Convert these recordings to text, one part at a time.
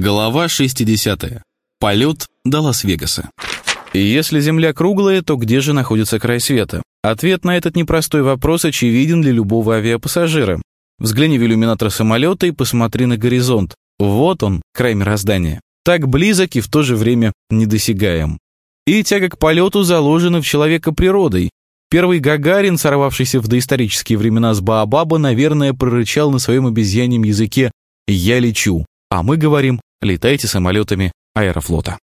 Глава 60. Полет до Лас-Вегаса. Если Земля круглая, то где же находится край света? Ответ на этот непростой вопрос очевиден для любого авиапассажира. Взгляни в иллюминатор самолета и посмотри на горизонт. Вот он, край мироздания. Так близок и в то же время недосягаем. И тяга к полету заложена в человека природой. Первый Гагарин, сорвавшийся в доисторические времена с Баобаба, наверное, прорычал на своем обезьяньем языке «Я лечу». А мы говорим, летайте самолетами аэрофлота.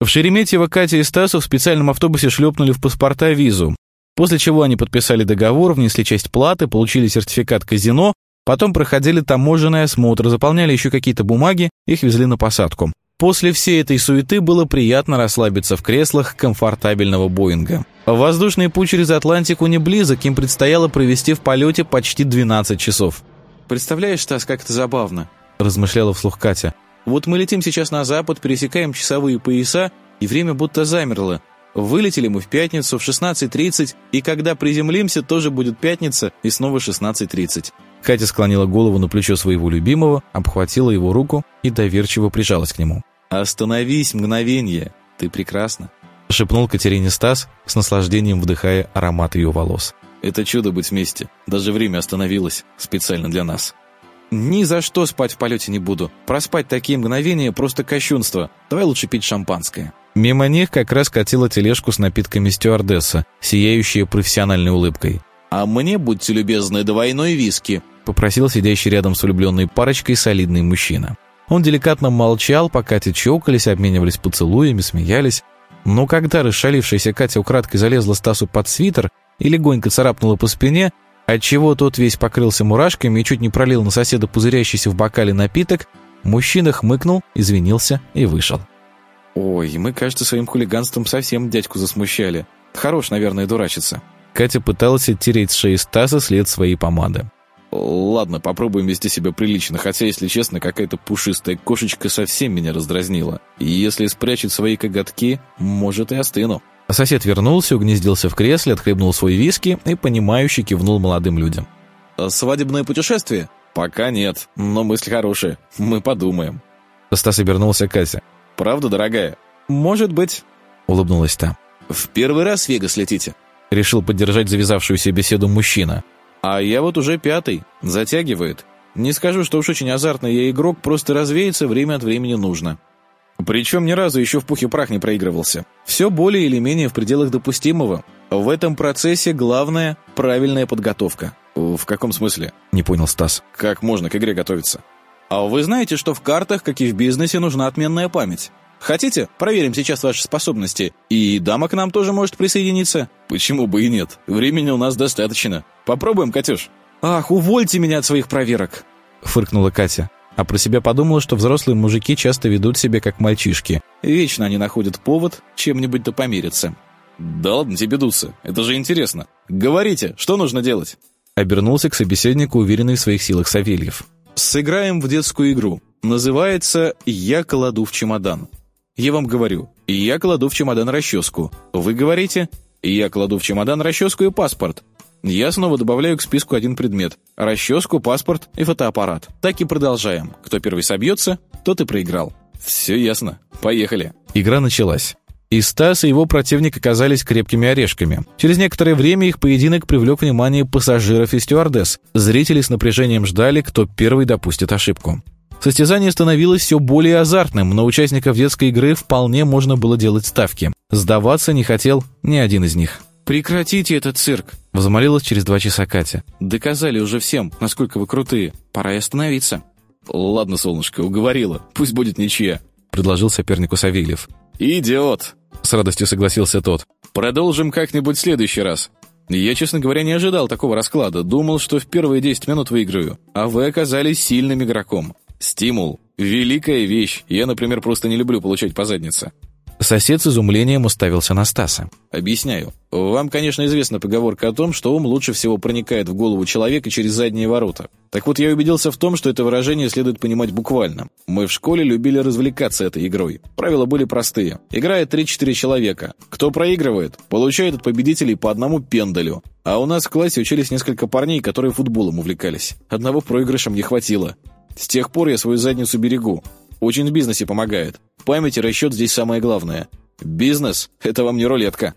В Шереметьево Катя и Стасу в специальном автобусе шлепнули в паспорта визу, после чего они подписали договор, внесли часть платы, получили сертификат казино, потом проходили таможенный осмотр, заполняли еще какие-то бумаги, их везли на посадку. После всей этой суеты было приятно расслабиться в креслах комфортабельного Боинга. Воздушный путь через Атлантику не близок, им предстояло провести в полете почти 12 часов. «Представляешь, Стас, как это забавно?» размышляла вслух Катя. «Вот мы летим сейчас на запад, пересекаем часовые пояса, и время будто замерло. Вылетели мы в пятницу в 16.30, и когда приземлимся, тоже будет пятница, и снова 16.30». Катя склонила голову на плечо своего любимого, обхватила его руку и доверчиво прижалась к нему. «Остановись, мгновение! Ты прекрасна!» шепнул Катерине Стас, с наслаждением вдыхая аромат ее волос. «Это чудо быть вместе. Даже время остановилось специально для нас». Ни за что спать в полете не буду. Проспать такие мгновения – просто кощунство. Давай лучше пить шампанское». Мимо них как раз катила тележку с напитками стюардесса, сияющая профессиональной улыбкой. «А мне, будьте любезны, двойной виски», – попросил сидящий рядом с влюбленной парочкой солидный мужчина. Он деликатно молчал, пока те чокались, обменивались поцелуями, смеялись. Но когда расшалившаяся Катя украдкой залезла Стасу под свитер и легонько царапнула по спине, отчего тот весь покрылся мурашками и чуть не пролил на соседа пузырящийся в бокале напиток, мужчина хмыкнул, извинился и вышел. «Ой, мы, кажется, своим хулиганством совсем дядьку засмущали. Хорош, наверное, дурачиться». Катя пыталась оттереть с шеи Стаса след своей помады. «Ладно, попробуем вести себя прилично, хотя, если честно, какая-то пушистая кошечка совсем меня раздразнила. И если спрячет свои коготки, может и остыну». Сосед вернулся, угнездился в кресле, отхлебнул свой виски и, понимающе кивнул молодым людям. «А «Свадебное путешествие?» «Пока нет, но мысль хорошая. Мы подумаем». Стас обернулся к Кате. «Правда, дорогая?» «Может быть», — улыбнулась та. «В первый раз в Вегас летите?» Решил поддержать завязавшуюся беседу мужчина. «А я вот уже пятый. Затягивает. Не скажу, что уж очень азартный я игрок, просто развеяться время от времени нужно». Причем ни разу еще в пух и прах не проигрывался. Все более или менее в пределах допустимого. В этом процессе главное – правильная подготовка. В каком смысле? Не понял Стас. Как можно к игре готовиться? А вы знаете, что в картах, как и в бизнесе, нужна отменная память? Хотите, проверим сейчас ваши способности, и дама к нам тоже может присоединиться? Почему бы и нет? Времени у нас достаточно. Попробуем, Катюш? Ах, увольте меня от своих проверок, фыркнула Катя. А про себя подумала, что взрослые мужики часто ведут себя как мальчишки. Вечно они находят повод чем-нибудь да помириться. «Да ладно тебе дуться, это же интересно. Говорите, что нужно делать?» Обернулся к собеседнику, уверенный в своих силах Савельев. «Сыграем в детскую игру. Называется «Я кладу в чемодан». Я вам говорю, я кладу в чемодан расческу. Вы говорите, я кладу в чемодан расческу и паспорт. Я снова добавляю к списку один предмет – расческу, паспорт и фотоаппарат. Так и продолжаем. Кто первый собьется, тот и проиграл. Все ясно. Поехали. Игра началась. И Стас и его противник оказались крепкими орешками. Через некоторое время их поединок привлек внимание пассажиров и стюардесс. Зрители с напряжением ждали, кто первый допустит ошибку. Состязание становилось все более азартным, на участников детской игры вполне можно было делать ставки. Сдаваться не хотел ни один из них. «Прекратите этот цирк!» — взмолилась через два часа Катя. «Доказали уже всем, насколько вы крутые. Пора и остановиться». «Ладно, солнышко, уговорила. Пусть будет ничья», — предложил сопернику Савельев. «Идиот!» — с радостью согласился тот. «Продолжим как-нибудь в следующий раз. Я, честно говоря, не ожидал такого расклада. Думал, что в первые 10 минут выиграю. А вы оказались сильным игроком. Стимул. Великая вещь. Я, например, просто не люблю получать по заднице. Сосед с изумлением уставился на Стаса. «Объясняю. Вам, конечно, известна поговорка о том, что ум лучше всего проникает в голову человека через задние ворота. Так вот, я убедился в том, что это выражение следует понимать буквально. Мы в школе любили развлекаться этой игрой. Правила были простые. Играет 3-4 человека. Кто проигрывает, получает от победителей по одному пендалю. А у нас в классе учились несколько парней, которые футболом увлекались. Одного проигрыша мне хватило. С тех пор я свою задницу берегу. Очень в бизнесе помогает. Память и расчет здесь самое главное. Бизнес — это вам не рулетка».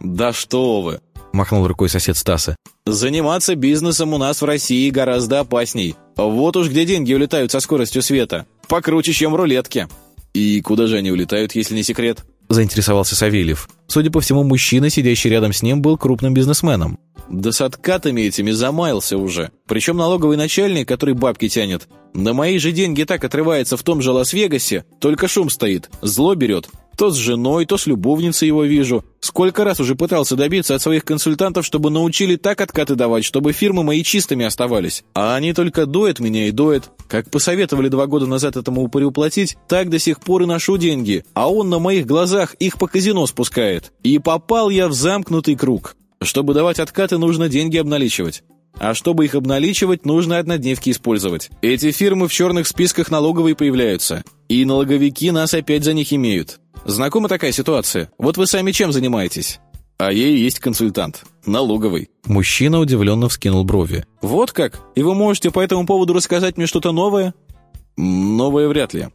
«Да что вы!» — махнул рукой сосед Стаса. «Заниматься бизнесом у нас в России гораздо опасней. Вот уж где деньги улетают со скоростью света. Покруче, чем в рулетке». «И куда же они улетают, если не секрет?» — заинтересовался Савельев. Судя по всему, мужчина, сидящий рядом с ним, был крупным бизнесменом. «Да с откатами этими замаялся уже. Причем налоговый начальник, который бабки тянет, на мои же деньги так отрывается в том же Лас-Вегасе, только шум стоит, зло берет. То с женой, то с любовницей его вижу. Сколько раз уже пытался добиться от своих консультантов, чтобы научили так откаты давать, чтобы фирмы мои чистыми оставались. А они только доят меня и доят. Как посоветовали два года назад этому упырю платить, так до сих пор и ношу деньги. А он на моих глазах их по казино спускает. И попал я в замкнутый круг. Чтобы давать откаты, нужно деньги обналичивать. А чтобы их обналичивать, нужно однодневки использовать. Эти фирмы в черных списках налоговые появляются. И налоговики нас опять за них имеют. Знакома такая ситуация? Вот вы сами чем занимаетесь? А и есть консультант. Налоговый. Мужчина удивленно вскинул брови. Вот как? И вы можете по этому поводу рассказать мне что-то новое? Новое вряд ли.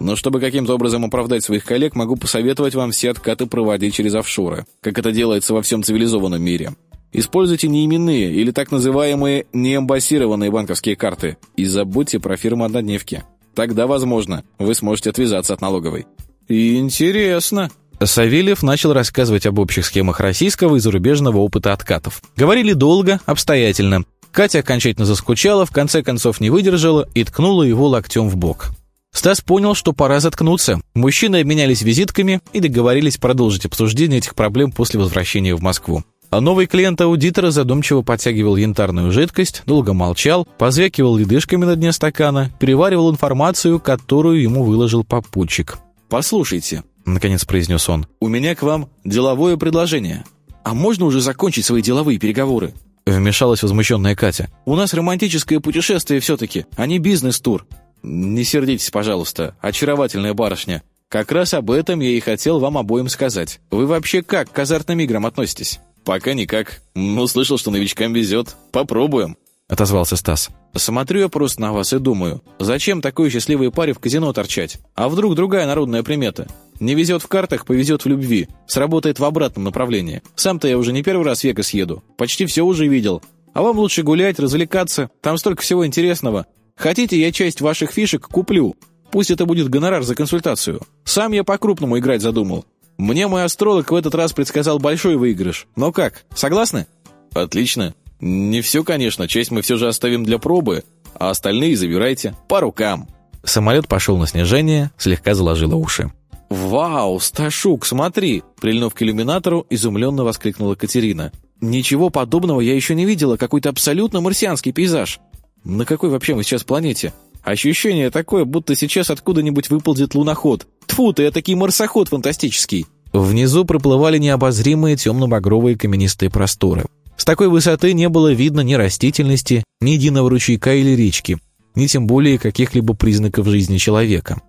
Но чтобы каким-то образом оправдать своих коллег, могу посоветовать вам все откаты проводить через офшоры, как это делается во всем цивилизованном мире. Используйте неименные или так называемые неэмбассированные банковские карты и забудьте про фирму-однодневки. Тогда, возможно, вы сможете отвязаться от налоговой. «Интересно». Савельев начал рассказывать об общих схемах российского и зарубежного опыта откатов. Говорили долго, обстоятельно. Катя окончательно заскучала, в конце концов не выдержала и ткнула его локтем в бок. Стас понял, что пора заткнуться. Мужчины обменялись визитками и договорились продолжить обсуждение этих проблем после возвращения в Москву. А новый клиент аудитора задумчиво подтягивал янтарную жидкость, долго молчал, позвякивал ледышками на дне стакана, переваривал информацию, которую ему выложил попутчик. «Послушайте», — наконец произнес он, — «у меня к вам деловое предложение. А можно уже закончить свои деловые переговоры?» Вмешалась возмущенная Катя. «У нас романтическое путешествие все-таки, а не бизнес-тур. Не сердитесь, пожалуйста, очаровательная барышня. Как раз об этом я и хотел вам обоим сказать. Вы вообще как к азартным играм относитесь?» «Пока никак. Ну, слышал, что новичкам везет. Попробуем» отозвался Стас. «Смотрю я просто на вас и думаю, зачем такой счастливой паре в казино торчать? А вдруг другая народная примета? Не везет в картах, повезет в любви. Сработает в обратном направлении. Сам-то я уже не первый раз в Вегас еду. Почти все уже видел. А вам лучше гулять, развлекаться. Там столько всего интересного. Хотите, я часть ваших фишек куплю. Пусть это будет гонорар за консультацию. Сам я по-крупному играть задумал. Мне мой астролог в этот раз предсказал большой выигрыш. Но как, согласны?» «Отлично. «Не все, конечно, часть мы все же оставим для пробы, а остальные забирайте по рукам». Самолет пошел на снижение, слегка заложило уши. «Вау, Сташук, смотри!» Прильнув к иллюминатору, изумленно воскликнула Катерина. «Ничего подобного я еще не видела, какой-то абсолютно марсианский пейзаж. На какой вообще мы сейчас планете? Ощущение такое, будто сейчас откуда-нибудь выползет луноход. Тфу ты, этакий марсоход фантастический!» Внизу проплывали необозримые темно-багровые каменистые просторы. С такой высоты не было видно ни растительности, ни единого ручейка или речки, ни тем более каких-либо признаков жизни человека.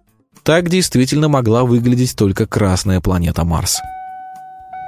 Так действительно могла выглядеть только красная планета Марс.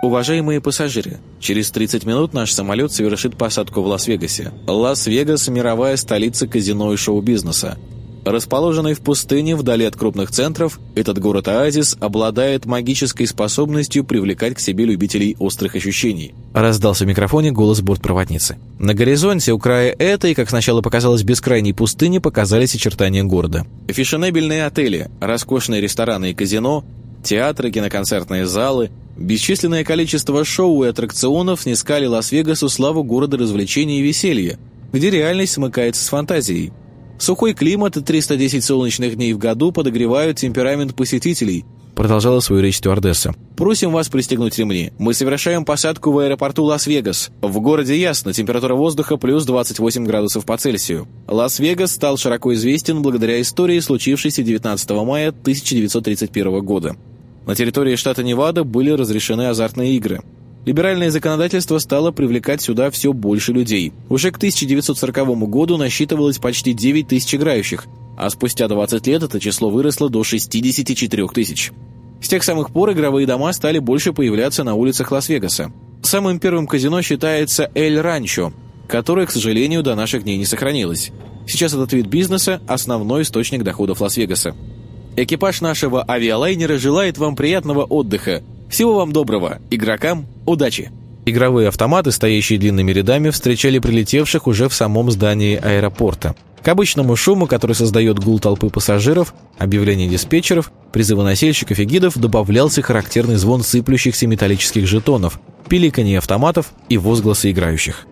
Уважаемые пассажиры, через 30 минут наш самолет совершит посадку в Лас-Вегасе. Лас-Вегас – мировая столица казино и шоу-бизнеса. Расположенный в пустыне вдали от крупных центров, этот город-оазис обладает магической способностью привлекать к себе любителей острых ощущений. Раздался в микрофоне голос бортпроводницы. На горизонте, у края этой, как сначала показалось, бескрайней пустыни, показались очертания города. Фешенебельные отели, роскошные рестораны и казино, театры, киноконцертные залы, бесчисленное количество шоу и аттракционов снискали Лас-Вегасу славу города развлечений и веселья, где реальность смыкается с фантазией. Сухой климат и 310 солнечных дней в году подогревают темперамент посетителей, продолжала свою речь стюардесса. «Просим вас пристегнуть ремни. Мы совершаем посадку в аэропорту Лас-Вегас. В городе ясно, температура воздуха плюс 28 градусов по Цельсию. Лас-Вегас стал широко известен благодаря истории, случившейся 19 мая 1931 года. На территории штата Невада были разрешены азартные игры. Либеральное законодательство стало привлекать сюда все больше людей. Уже к 1940 году насчитывалось почти 9 тысяч играющих, а спустя 20 лет это число выросло до 64 тысяч. С тех самых пор игровые дома стали больше появляться на улицах Лас-Вегаса. Самым первым казино считается «Эль Ранчо», которое, к сожалению, до наших дней не сохранилось. Сейчас этот вид бизнеса – основной источник доходов Лас-Вегаса. Экипаж нашего авиалайнера желает вам приятного отдыха. Всего вам доброго. Игрокам удачи!» Игровые автоматы, стоящие длинными рядами, встречали прилетевших уже в самом здании аэропорта. К обычному шуму, который создает гул толпы пассажиров, объявления диспетчеров, призывы носильщиков и гидов добавлялся характерный звон сыплющихся металлических жетонов, пиликанье автоматов и возгласы играющих.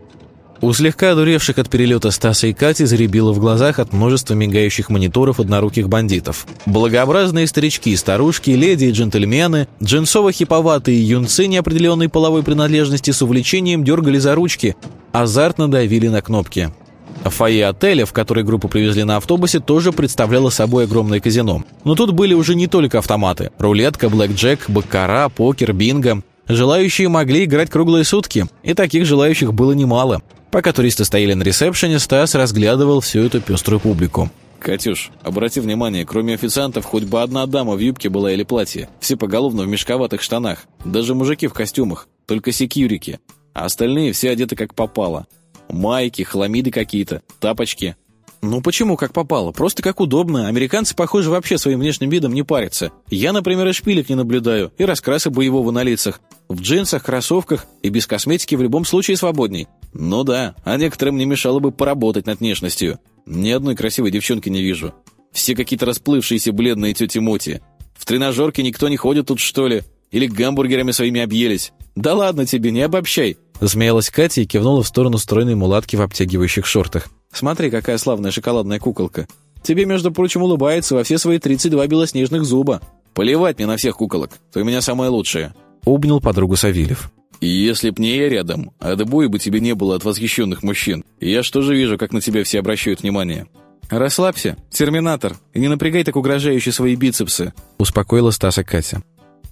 У слегка одуревших от перелета Стаса и Кати заребило в глазах от множества мигающих мониторов одноруких бандитов. Благообразные старички, старушки, леди и джентльмены, джинсово-хиповатые юнцы неопределенной половой принадлежности с увлечением дергали за ручки, азартно давили на кнопки. Фойе отеля, в который группу привезли на автобусе, тоже представляло собой огромное казино. Но тут были уже не только автоматы. Рулетка, блэкджек, баккара, покер, бинго. Желающие могли играть круглые сутки, и таких желающих было немало. Пока туристы стояли на ресепшене, Стас разглядывал всю эту пеструю публику. «Катюш, обрати внимание, кроме официантов, хоть бы одна дама в юбке была или платье. Все поголовно в мешковатых штанах. Даже мужики в костюмах. Только секьюрики. А остальные все одеты как попало. Майки, хламиды какие-то, тапочки. Ну почему как попало? Просто как удобно. Американцы, похоже, вообще своим внешним видом не парятся. Я, например, и шпилек не наблюдаю, и раскрасы боевого на лицах. В джинсах, кроссовках и без косметики в любом случае свободней. Ну да, а некоторым не мешало бы поработать над внешностью. Ни одной красивой девчонки не вижу. Все какие-то расплывшиеся бледные тети Моти. В тренажерке никто не ходит тут, что ли? Или гамбургерами своими объелись? Да ладно тебе, не обобщай. Засмеялась Катя и кивнула в сторону стройной мулатки в обтягивающих шортах. Смотри, какая славная шоколадная куколка. Тебе, между прочим, улыбается во все свои 32 белоснежных зуба. Поливать мне на всех куколок. Ты у меня самая лучшая. Обнял подругу Савельев. Если б не я рядом, а отбоя бы тебе не было от восхищенных мужчин, я что же вижу, как на тебя все обращают внимание. Расслабься, терминатор, и не напрягай так угрожающе свои бицепсы. Успокоила Стаса Катя.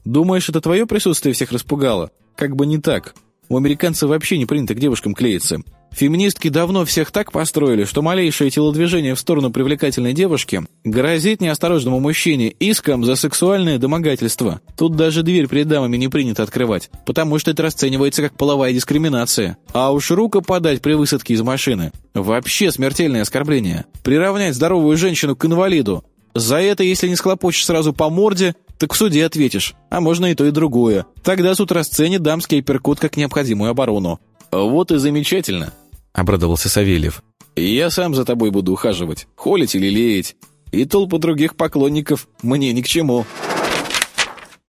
Думаешь, это твое присутствие всех распугало? Как бы не так. У американцев вообще не принято к девушкам клеиться. Феминистки давно всех так построили, что малейшее телодвижение в сторону привлекательной девушки грозит неосторожному мужчине иском за сексуальное домогательство. Тут даже дверь перед дамами не принято открывать, потому что это расценивается как половая дискриминация. А уж руку подать при высадке из машины – вообще смертельное оскорбление. Приравнять здоровую женщину к инвалиду. За это, если не схлопочешь сразу по морде, так в суде ответишь. А можно и то, и другое. Тогда суд расценит дамский апперкут как необходимую оборону. Вот и замечательно. — обрадовался Савельев. «Я сам за тобой буду ухаживать, холить или леять. И толпу других поклонников мне ни к чему».